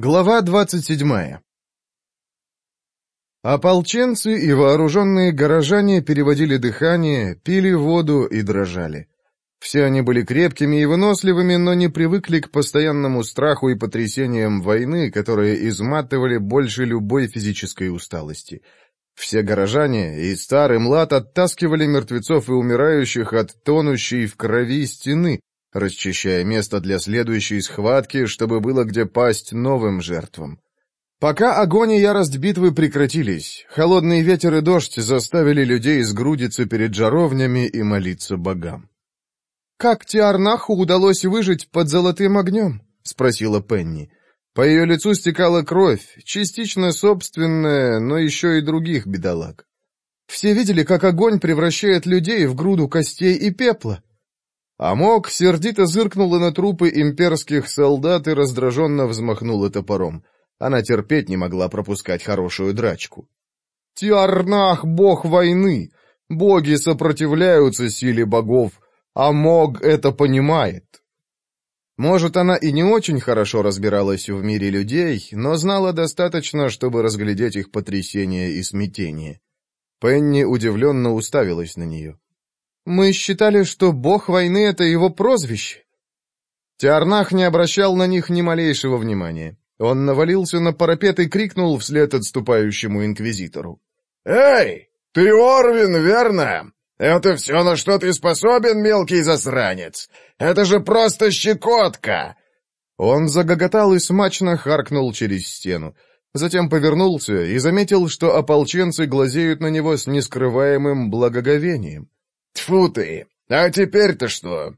Глава 27 Ополченцы и вооруженные горожане переводили дыхание, пили воду и дрожали. Все они были крепкими и выносливыми, но не привыкли к постоянному страху и потрясениям войны, которые изматывали больше любой физической усталости. Все горожане, и старый млад, оттаскивали мертвецов и умирающих от тонущей в крови стены, расчищая место для следующей схватки, чтобы было где пасть новым жертвам. Пока огонь и ярость битвы прекратились, холодный ветер и дождь заставили людей сгрудиться перед жаровнями и молиться богам. «Как Тиарнаху удалось выжить под золотым огнем?» — спросила Пенни. По ее лицу стекала кровь, частично собственная, но еще и других бедолаг. «Все видели, как огонь превращает людей в груду костей и пепла?» Амок сердито зыркнула на трупы имперских солдат и раздраженно взмахнула топором. Она терпеть не могла пропускать хорошую драчку. «Тиарнах — бог войны! Боги сопротивляются силе богов! Амог это понимает!» Может, она и не очень хорошо разбиралась в мире людей, но знала достаточно, чтобы разглядеть их потрясение и смятение. Пенни удивленно уставилась на нее. Мы считали, что Бог войны это его прозвище. پوز не обращал на них ни малейшего внимания. Он навалился на парапет и крикнул вслед отступающему инквизитору: "Эй, ты орвин, верно? Это все, на что ты способен, мелкий засранец? Это же просто щекотка!» Он загоготал и смачно харкнул через стену. Затем повернулся и заметил, что ополченцы глазеют на него с нескрываемым благоговением. Тьфу ты! А теперь-то что?»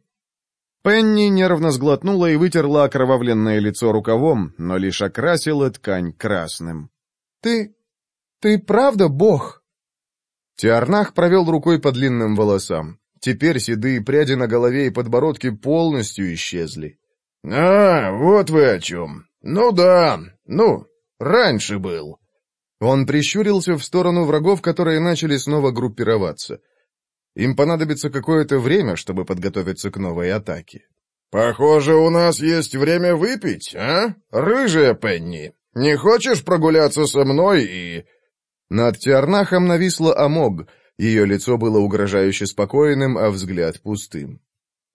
Пенни нервно сглотнула и вытерла окровавленное лицо рукавом, но лишь окрасила ткань красным. «Ты... ты правда бог?» Тиарнах провел рукой по длинным волосам. Теперь седые пряди на голове и подбородке полностью исчезли. «А, вот вы о чем. Ну да, ну, раньше был». Он прищурился в сторону врагов, которые начали снова группироваться. Им понадобится какое-то время, чтобы подготовиться к новой атаке. «Похоже, у нас есть время выпить, а? Рыжая Пенни, не хочешь прогуляться со мной и...» Над Тиарнахом нависла Амог. Ее лицо было угрожающе спокойным, а взгляд пустым.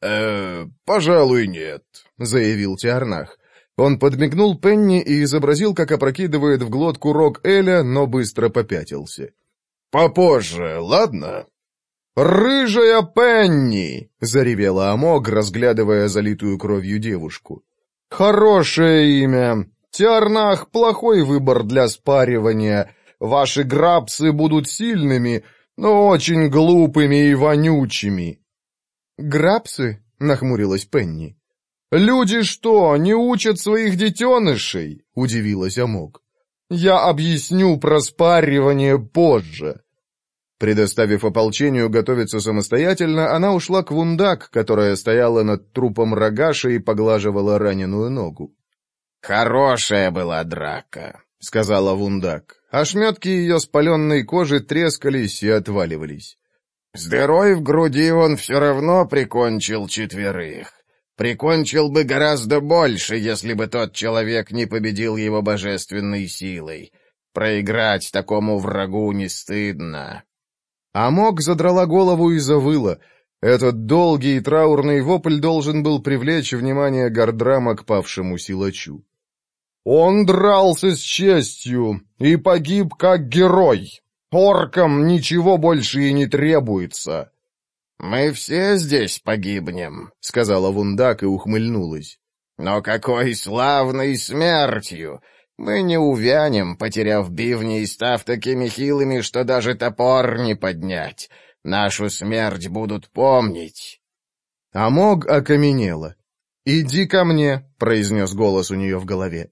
«Э, пожалуй, нет», — заявил Тиарнах. Он подмигнул Пенни и изобразил, как опрокидывает в глотку рог Эля, но быстро попятился. «Попозже, ладно?» «Рыжая Пенни!» — заревела Амог, разглядывая залитую кровью девушку. «Хорошее имя. Тиарнах — плохой выбор для спаривания. Ваши грабсы будут сильными, но очень глупыми и вонючими». «Грабсы?» — нахмурилась Пенни. «Люди что, не учат своих детенышей?» — удивилась Амок. «Я объясню про спаривание позже». Предоставив ополчению готовиться самостоятельно, она ушла к вундак, которая стояла над трупом Рогаши и поглаживала раненую ногу. «Хорошая была драка», — сказала вундак. Ошметки ее спаленной кожи трескались и отваливались. «С дырой в груди он все равно прикончил четверых. Прикончил бы гораздо больше, если бы тот человек не победил его божественной силой. Проиграть такому врагу не стыдно». А Амок задрала голову и завыла. Этот долгий и траурный вопль должен был привлечь внимание Гордрама к павшему силачу. «Он дрался с честью и погиб как герой. Оркам ничего больше и не требуется». «Мы все здесь погибнем», — сказала Вундак и ухмыльнулась. «Но какой славной смертью! Мы не увянем, потеряв бивни и став такими хилыми, что даже топор не поднять. Нашу смерть будут помнить. Амог окаменела. «Иди ко мне», — произнес голос у нее в голове.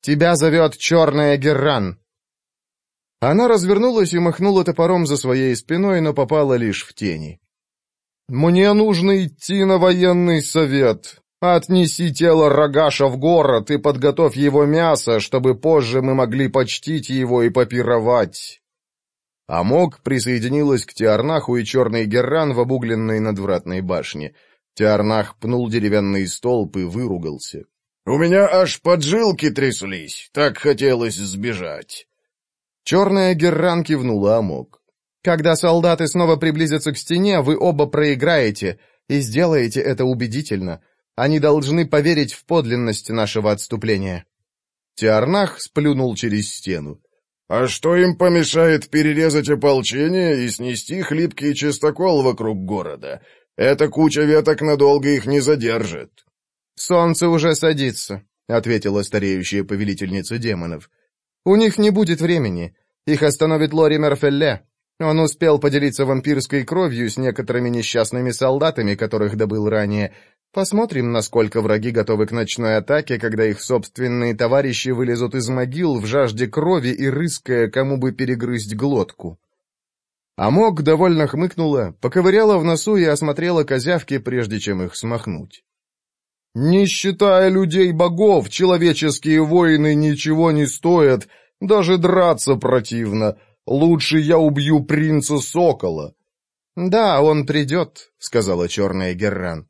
«Тебя зовет Черная Герран». Она развернулась и махнула топором за своей спиной, но попала лишь в тени. «Мне нужно идти на военный совет», Отнеси тело Рогаша в город и подготовь его мясо, чтобы позже мы могли почтить его и попировать». Амок присоединилась к Тиарнаху и Черный Герран в обугленной надвратной башне. Тиарнах пнул деревянный столб и выругался. «У меня аж поджилки тряслись, так хотелось сбежать». Черная Герран кивнула Амок. «Когда солдаты снова приблизятся к стене, вы оба проиграете, и сделаете это убедительно». Они должны поверить в подлинность нашего отступления». Тиарнах сплюнул через стену. «А что им помешает перерезать ополчение и снести хлипкий чистокол вокруг города? Эта куча веток надолго их не задержит». «Солнце уже садится», — ответила стареющая повелительница демонов. «У них не будет времени. Их остановит Лори Мерфелле. Он успел поделиться вампирской кровью с некоторыми несчастными солдатами, которых добыл ранее, Посмотрим, насколько враги готовы к ночной атаке, когда их собственные товарищи вылезут из могил в жажде крови и рыская, кому бы перегрызть глотку. Амок довольно хмыкнула, поковыряла в носу и осмотрела козявки, прежде чем их смахнуть. «Не считая людей-богов, человеческие воины ничего не стоят, даже драться противно. Лучше я убью принца Сокола». «Да, он придет», — сказала черная Герран.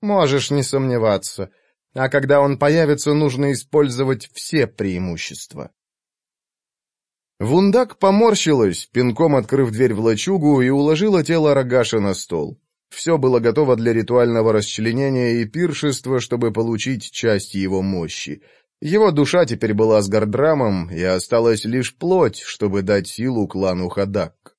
Можешь не сомневаться. А когда он появится, нужно использовать все преимущества. Вундак поморщилась, пинком открыв дверь в лачугу и уложила тело Рогаша на стол. Все было готово для ритуального расчленения и пиршества, чтобы получить часть его мощи. Его душа теперь была с Гардрамом, и осталась лишь плоть, чтобы дать силу клану Хадак.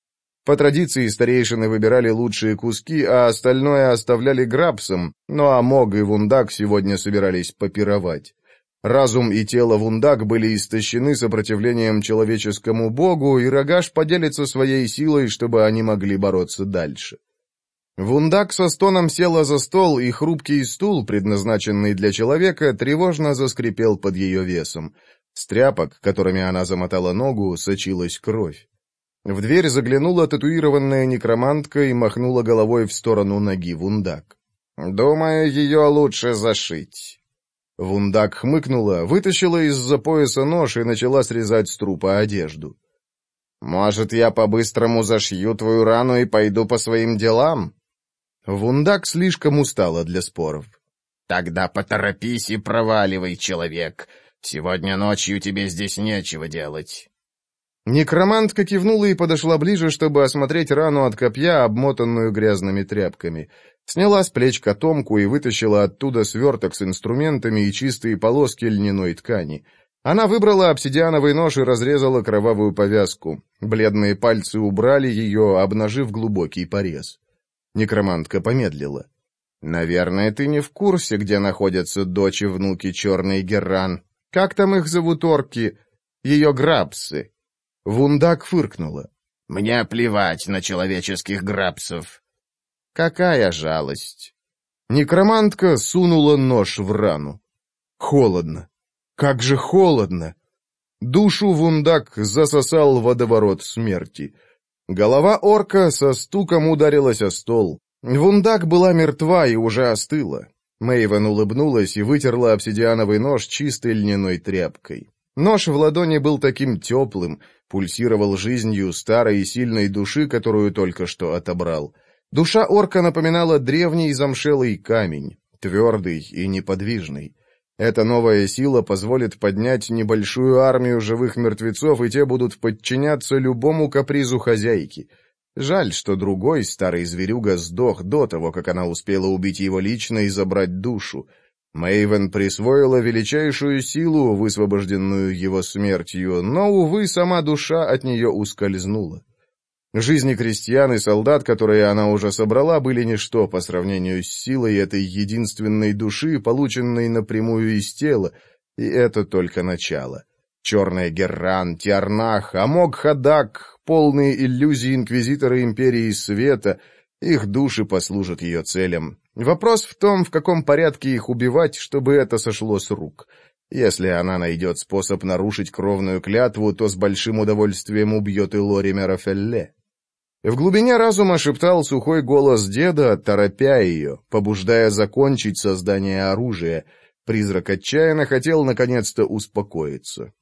По традиции старейшины выбирали лучшие куски, а остальное оставляли грабсам, ну а Мог и Вундак сегодня собирались попировать. Разум и тело Вундак были истощены сопротивлением человеческому богу, и Рогаш поделится своей силой, чтобы они могли бороться дальше. Вундак со стоном села за стол, и хрупкий стул, предназначенный для человека, тревожно заскрипел под ее весом. С тряпок, которыми она замотала ногу, сочилась кровь. В дверь заглянула татуированная некромантка и махнула головой в сторону ноги Вундак. «Думаю, ее лучше зашить». Вундак хмыкнула, вытащила из-за пояса нож и начала срезать с трупа одежду. «Может, я по-быстрому зашью твою рану и пойду по своим делам?» Вундак слишком устала для споров. «Тогда поторопись и проваливай, человек. Сегодня ночью тебе здесь нечего делать». Некромантка кивнула и подошла ближе, чтобы осмотреть рану от копья, обмотанную грязными тряпками. Сняла с плеч котомку и вытащила оттуда сверток с инструментами и чистые полоски льняной ткани. Она выбрала обсидиановый нож и разрезала кровавую повязку. Бледные пальцы убрали ее, обнажив глубокий порез. Некромантка помедлила. «Наверное, ты не в курсе, где находятся дочь и внуки Черный Герран. Как там их зовут орки? Ее грабсы». Вундак фыркнула. «Мне плевать на человеческих грабцев». «Какая жалость!» Некромантка сунула нож в рану. Холодно. Как же холодно! Душу вундак засосал водоворот смерти. Голова орка со стуком ударилась о стол. Вундак была мертва и уже остыла. Мэйвен улыбнулась и вытерла обсидиановый нож чистой льняной тряпкой. Нож в ладони был таким теплым, пульсировал жизнью старой и сильной души, которую только что отобрал. Душа орка напоминала древний замшелый камень, твердый и неподвижный. Эта новая сила позволит поднять небольшую армию живых мертвецов, и те будут подчиняться любому капризу хозяйки. Жаль, что другой старый зверюга сдох до того, как она успела убить его лично и забрать душу. Мэйвен присвоила величайшую силу, высвобожденную его смертью, но, увы, сама душа от нее ускользнула. Жизни крестьян и солдат, которые она уже собрала, были ничто по сравнению с силой этой единственной души, полученной напрямую из тела, и это только начало. Черная Герран, Тиарнах, Амок Хадак, полные иллюзии инквизиторы Империи Света, их души послужат ее целям, Вопрос в том, в каком порядке их убивать, чтобы это сошло с рук. Если она найдет способ нарушить кровную клятву, то с большим удовольствием убьет и Лори Мерафелле. В глубине разума шептал сухой голос деда, торопя ее, побуждая закончить создание оружия. Призрак отчаянно хотел наконец-то успокоиться.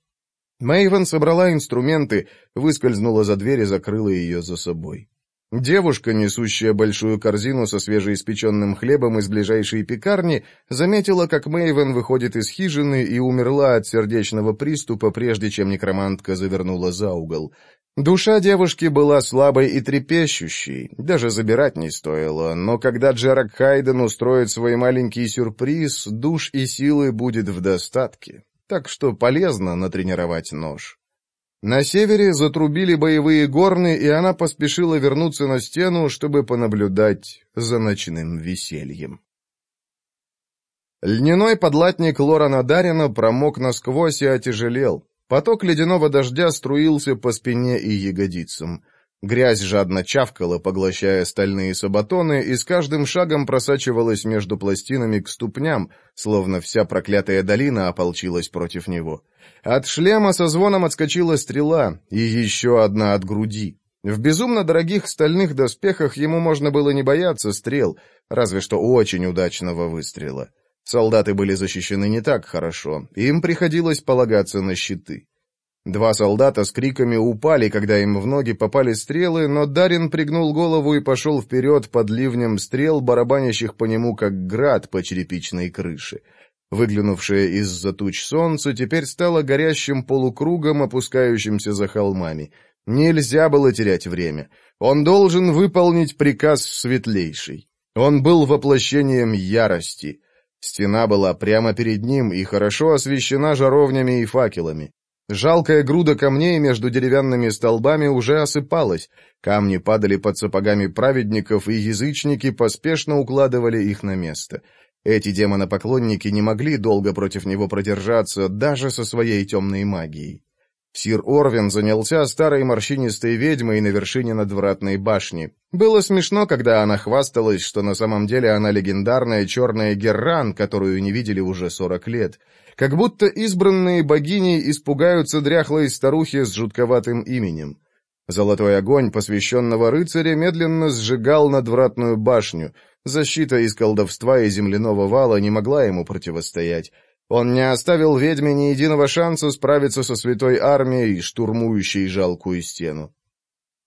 Мэйвен собрала инструменты, выскользнула за дверь и закрыла ее за собой. Девушка, несущая большую корзину со свежеиспеченным хлебом из ближайшей пекарни, заметила, как Мэйвен выходит из хижины и умерла от сердечного приступа, прежде чем некромантка завернула за угол. Душа девушки была слабой и трепещущей, даже забирать не стоило, но когда Джерак Хайден устроит свой маленький сюрприз, душ и силы будет в достатке, так что полезно натренировать нож. На севере затрубили боевые горны, и она поспешила вернуться на стену, чтобы понаблюдать за ночным весельем. Льняной подлатник Лорана Дарина промок насквозь и отяжелел. Поток ледяного дождя струился по спине и ягодицам. Грязь жадно чавкала, поглощая стальные сабатоны, и с каждым шагом просачивалась между пластинами к ступням, словно вся проклятая долина ополчилась против него. От шлема со звоном отскочила стрела, и еще одна от груди. В безумно дорогих стальных доспехах ему можно было не бояться стрел, разве что очень удачного выстрела. Солдаты были защищены не так хорошо, им приходилось полагаться на щиты. Два солдата с криками упали, когда им в ноги попали стрелы, но Дарин пригнул голову и пошел вперед под ливнем стрел, барабанящих по нему, как град по черепичной крыше. Выглянувшее из-за туч солнце теперь стало горящим полукругом, опускающимся за холмами. Нельзя было терять время. Он должен выполнить приказ светлейший. Он был воплощением ярости. Стена была прямо перед ним и хорошо освещена жаровнями и факелами. Жалкая груда камней между деревянными столбами уже осыпалась, камни падали под сапогами праведников, и язычники поспешно укладывали их на место. Эти демонопоклонники не могли долго против него продержаться, даже со своей темной магией. Сир Орвин занялся старой морщинистой ведьмой на вершине надвратной башни. Было смешно, когда она хвасталась, что на самом деле она легендарная черная Герран, которую не видели уже сорок лет. Как будто избранные богини испугаются дряхлой старухи с жутковатым именем. Золотой огонь посвященного рыцаря медленно сжигал надвратную башню. Защита из колдовства и земляного вала не могла ему противостоять. Он не оставил ведьме ни единого шанса справиться со святой армией, штурмующей жалкую стену.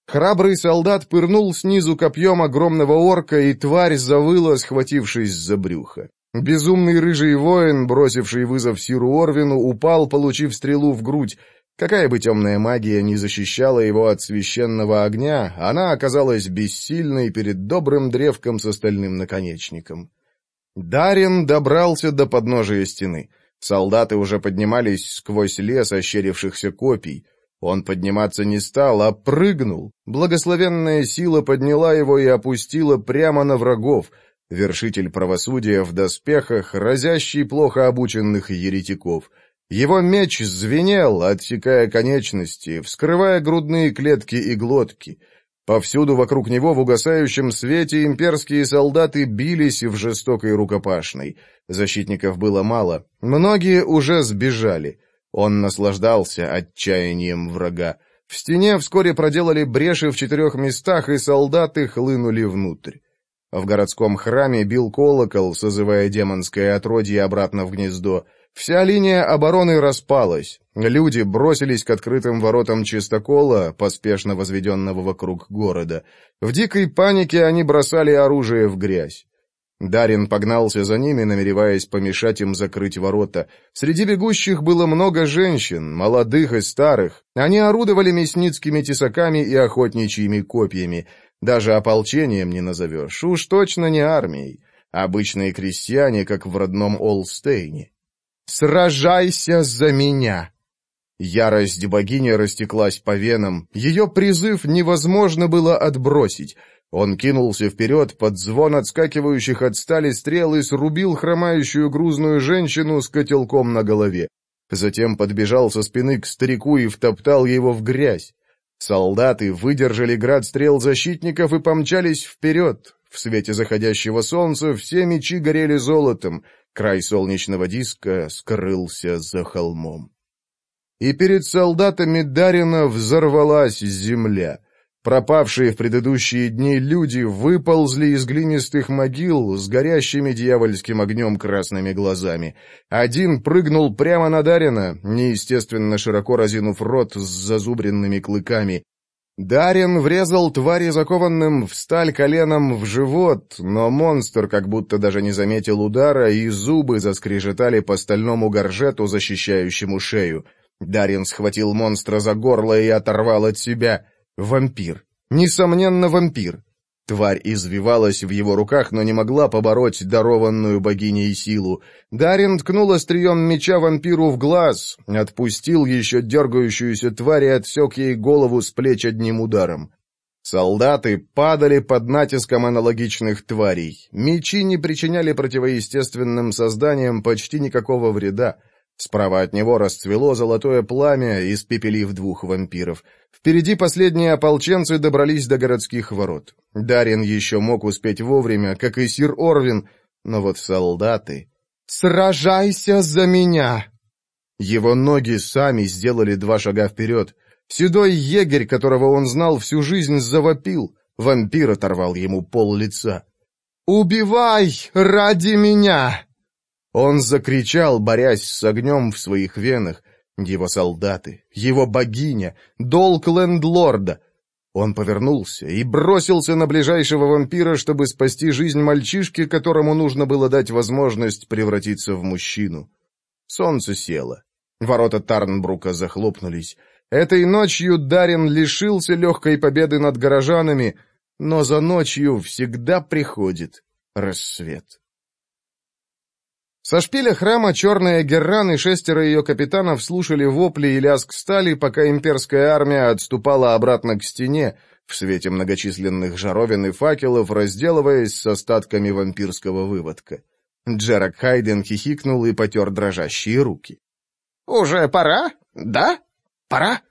Храбрый солдат пырнул снизу копьем огромного орка, и тварь завыла, схватившись за брюхо. Безумный рыжий воин, бросивший вызов Сиру Орвину, упал, получив стрелу в грудь. Какая бы темная магия не защищала его от священного огня, она оказалась бессильной перед добрым древком с остальным наконечником. Дарин добрался до подножия стены. Солдаты уже поднимались сквозь лес ощерившихся копий. Он подниматься не стал, а прыгнул. Благословенная сила подняла его и опустила прямо на врагов — вершитель правосудия в доспехах, разящий плохо обученных еретиков. Его меч звенел, отсекая конечности, вскрывая грудные клетки и глотки. Повсюду вокруг него в угасающем свете имперские солдаты бились в жестокой рукопашной. Защитников было мало, многие уже сбежали. Он наслаждался отчаянием врага. В стене вскоре проделали бреши в четырех местах, и солдаты хлынули внутрь. В городском храме бил колокол, созывая демонское отродье обратно в гнездо. Вся линия обороны распалась. Люди бросились к открытым воротам чистокола, поспешно возведенного вокруг города. В дикой панике они бросали оружие в грязь. Дарин погнался за ними, намереваясь помешать им закрыть ворота. Среди бегущих было много женщин, молодых и старых. Они орудовали мясницкими тесаками и охотничьими копьями. Даже ополчением не назовешь, уж точно не армией. Обычные крестьяне, как в родном Олстейне. «Сражайся за меня!» Ярость богини растеклась по венам. Ее призыв невозможно было отбросить. Он кинулся вперед под звон отскакивающих от стали стрел и срубил хромающую грузную женщину с котелком на голове. Затем подбежал со спины к старику и втоптал его в грязь. Солдаты выдержали град стрел защитников и помчались вперед. В свете заходящего солнца все мечи горели золотом, край солнечного диска скрылся за холмом. И перед солдатами Дарина взорвалась земля — Пропавшие в предыдущие дни люди выползли из глинистых могил с горящими дьявольским огнем красными глазами. Один прыгнул прямо на Дарина, неестественно широко разинув рот с зазубренными клыками. Дарин врезал твари закованным в сталь коленом в живот, но монстр как будто даже не заметил удара, и зубы заскрежетали по стальному горжету, защищающему шею. Дарин схватил монстра за горло и оторвал от себя — Вампир. Несомненно, вампир. Тварь извивалась в его руках, но не могла побороть дарованную богиней силу. Дарин ткнул острием меча вампиру в глаз, отпустил еще дергающуюся тварь и отсек ей голову с плеч одним ударом. Солдаты падали под натиском аналогичных тварей. Мечи не причиняли противоестественным созданиям почти никакого вреда. Справа от него расцвело золотое пламя, испепелив двух вампиров. Впереди последние ополченцы добрались до городских ворот. Дарин еще мог успеть вовремя, как и сир Орвин, но вот солдаты... «Сражайся за меня!» Его ноги сами сделали два шага вперед. Седой егерь, которого он знал всю жизнь, завопил. Вампир оторвал ему пол лица. «Убивай ради меня!» Он закричал, борясь с огнем в своих венах. Его солдаты, его богиня, долг лендлорда. Он повернулся и бросился на ближайшего вампира, чтобы спасти жизнь мальчишки, которому нужно было дать возможность превратиться в мужчину. Солнце село. Ворота Тарнбрука захлопнулись. Этой ночью Дарин лишился легкой победы над горожанами, но за ночью всегда приходит рассвет. Со Сошпиля храма черная Герран и шестеро ее капитанов слушали вопли и лязг стали, пока имперская армия отступала обратно к стене, в свете многочисленных жаровин и факелов, разделываясь с остатками вампирского выводка. Джерак Хайден хихикнул и потер дрожащие руки. «Уже пора? Да? Пора?»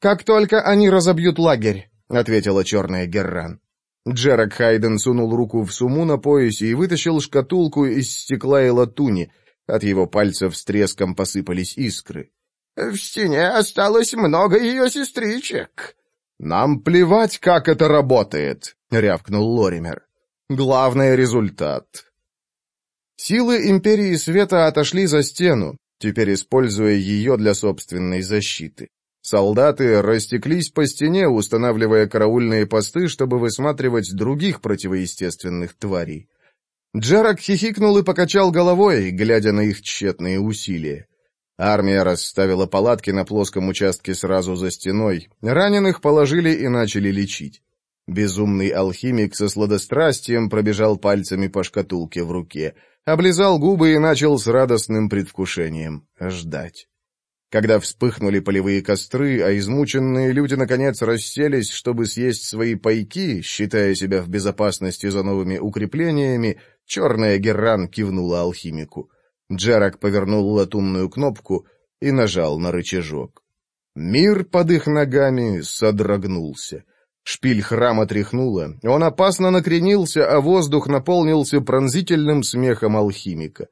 «Как только они разобьют лагерь», — ответила черная Герран. Джерак Хайден сунул руку в суму на поясе и вытащил шкатулку из стекла и латуни. От его пальцев с треском посыпались искры. «В стене осталось много ее сестричек». «Нам плевать, как это работает», — рявкнул Лоример. Главный — результат». Силы Империи Света отошли за стену, теперь используя ее для собственной защиты. Солдаты растеклись по стене, устанавливая караульные посты, чтобы высматривать других противоестественных тварей. Джарак хихикнул и покачал головой, глядя на их тщетные усилия. Армия расставила палатки на плоском участке сразу за стеной. Раненых положили и начали лечить. Безумный алхимик со сладострастием пробежал пальцами по шкатулке в руке, облизал губы и начал с радостным предвкушением ждать. Когда вспыхнули полевые костры, а измученные люди наконец расселись, чтобы съесть свои пайки, считая себя в безопасности за новыми укреплениями, черная Герран кивнула алхимику. Джерак повернул латунную кнопку и нажал на рычажок. Мир под их ногами содрогнулся. Шпиль храма тряхнула, он опасно накренился, а воздух наполнился пронзительным смехом алхимика.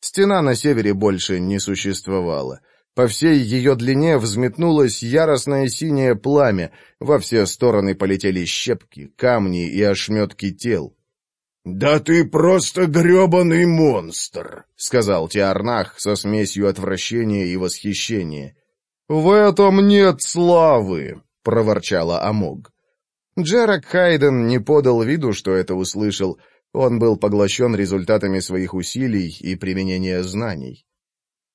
Стена на севере больше не существовала. По всей ее длине взметнулось яростное синее пламя, во все стороны полетели щепки, камни и ошметки тел. «Да ты просто гребаный монстр!» — сказал Теарнах со смесью отвращения и восхищения. «В этом нет славы!» — проворчала Амог. Джерак Хайден не подал виду, что это услышал. Он был поглощен результатами своих усилий и применения знаний.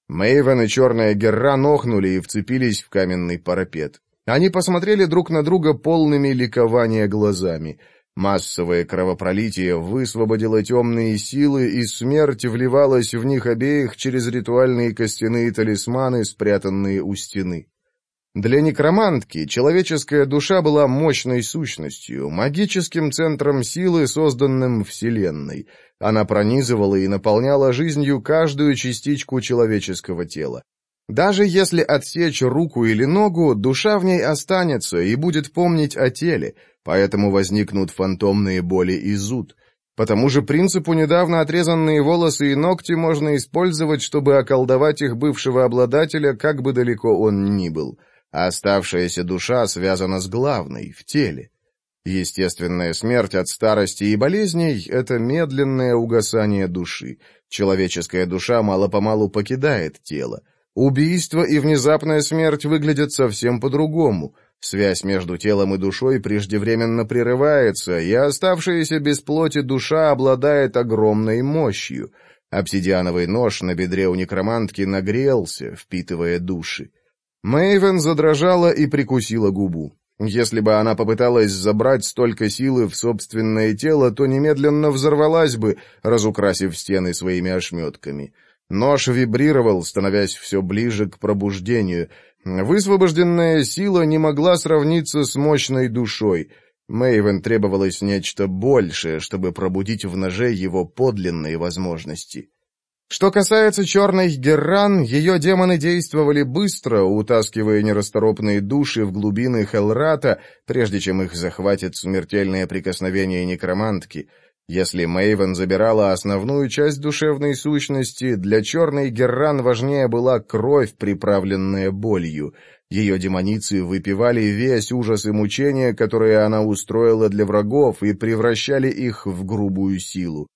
Мэйвен и Черная Герра нохнули и вцепились в каменный парапет. Они посмотрели друг на друга полными ликования глазами. Массовое кровопролитие высвободило темные силы, и смерть вливалась в них обеих через ритуальные костяные талисманы, спрятанные у стены. Для некромантки человеческая душа была мощной сущностью, магическим центром силы, созданным Вселенной. Она пронизывала и наполняла жизнью каждую частичку человеческого тела. Даже если отсечь руку или ногу, душа в ней останется и будет помнить о теле, поэтому возникнут фантомные боли и зуд. По тому же принципу недавно отрезанные волосы и ногти можно использовать, чтобы околдовать их бывшего обладателя, как бы далеко он ни был. Оставшаяся душа связана с главной, в теле. Естественная смерть от старости и болезней — это медленное угасание души. Человеческая душа мало-помалу покидает тело. Убийство и внезапная смерть выглядят совсем по-другому. Связь между телом и душой преждевременно прерывается, и оставшаяся без плоти душа обладает огромной мощью. Обсидиановый нож на бедре у некромантки нагрелся, впитывая души. Мэйвен задрожала и прикусила губу. Если бы она попыталась забрать столько силы в собственное тело, то немедленно взорвалась бы, разукрасив стены своими ошметками. Нож вибрировал, становясь все ближе к пробуждению. Высвобожденная сила не могла сравниться с мощной душой. Мэйвен требовалось нечто большее, чтобы пробудить в ноже его подлинные возможности. Что касается Черной герран, ее демоны действовали быстро, утаскивая нерасторопные души в глубины Хелрата, прежде чем их захватит смертельное прикосновение некромантки. Если Мэйвен забирала основную часть душевной сущности, для черной герран важнее была кровь, приправленная болью. Ее демоницы выпивали весь ужас и мучения, которые она устроила для врагов, и превращали их в грубую силу.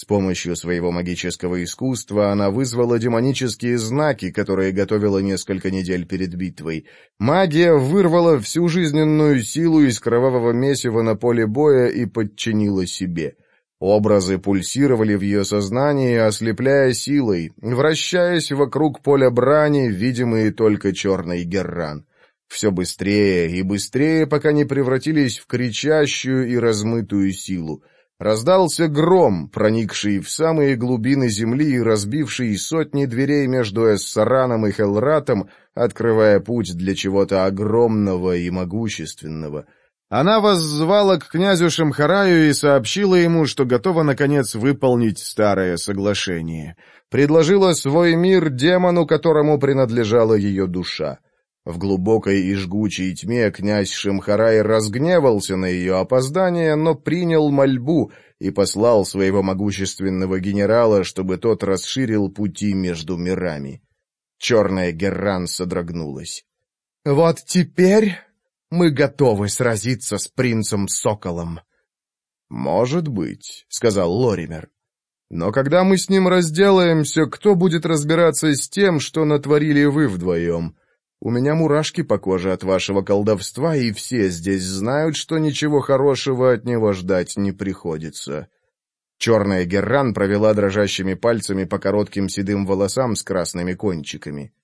С помощью своего магического искусства она вызвала демонические знаки, которые готовила несколько недель перед битвой. Магия вырвала всю жизненную силу из кровавого месива на поле боя и подчинила себе. Образы пульсировали в ее сознании, ослепляя силой, вращаясь вокруг поля брани, видимые только черный герран. Все быстрее и быстрее, пока не превратились в кричащую и размытую силу — Раздался гром, проникший в самые глубины земли и разбивший сотни дверей между Эссараном и Хелратом, открывая путь для чего-то огромного и могущественного. Она воззвала к князю Шамхараю и сообщила ему, что готова, наконец, выполнить старое соглашение. Предложила свой мир демону, которому принадлежала ее душа. В глубокой и жгучей тьме князь Шимхарай разгневался на ее опоздание, но принял мольбу и послал своего могущественного генерала, чтобы тот расширил пути между мирами. Черная Герран содрогнулась. «Вот теперь мы готовы сразиться с принцем-соколом». «Может быть», — сказал Лоример. «Но когда мы с ним разделаемся, кто будет разбираться с тем, что натворили вы вдвоем?» У меня мурашки по коже от вашего колдовства, и все здесь знают, что ничего хорошего от него ждать не приходится». Черная Герран провела дрожащими пальцами по коротким седым волосам с красными кончиками.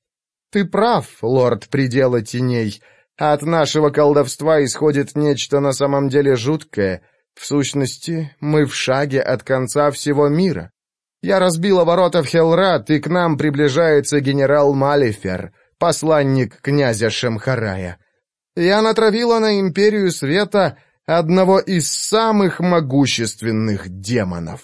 «Ты прав, лорд предела теней. От нашего колдовства исходит нечто на самом деле жуткое. В сущности, мы в шаге от конца всего мира. Я разбила ворота в Хелрат, и к нам приближается генерал Малифер» посланник князя Шемхарая. Я натравила на империю света одного из самых могущественных демонов.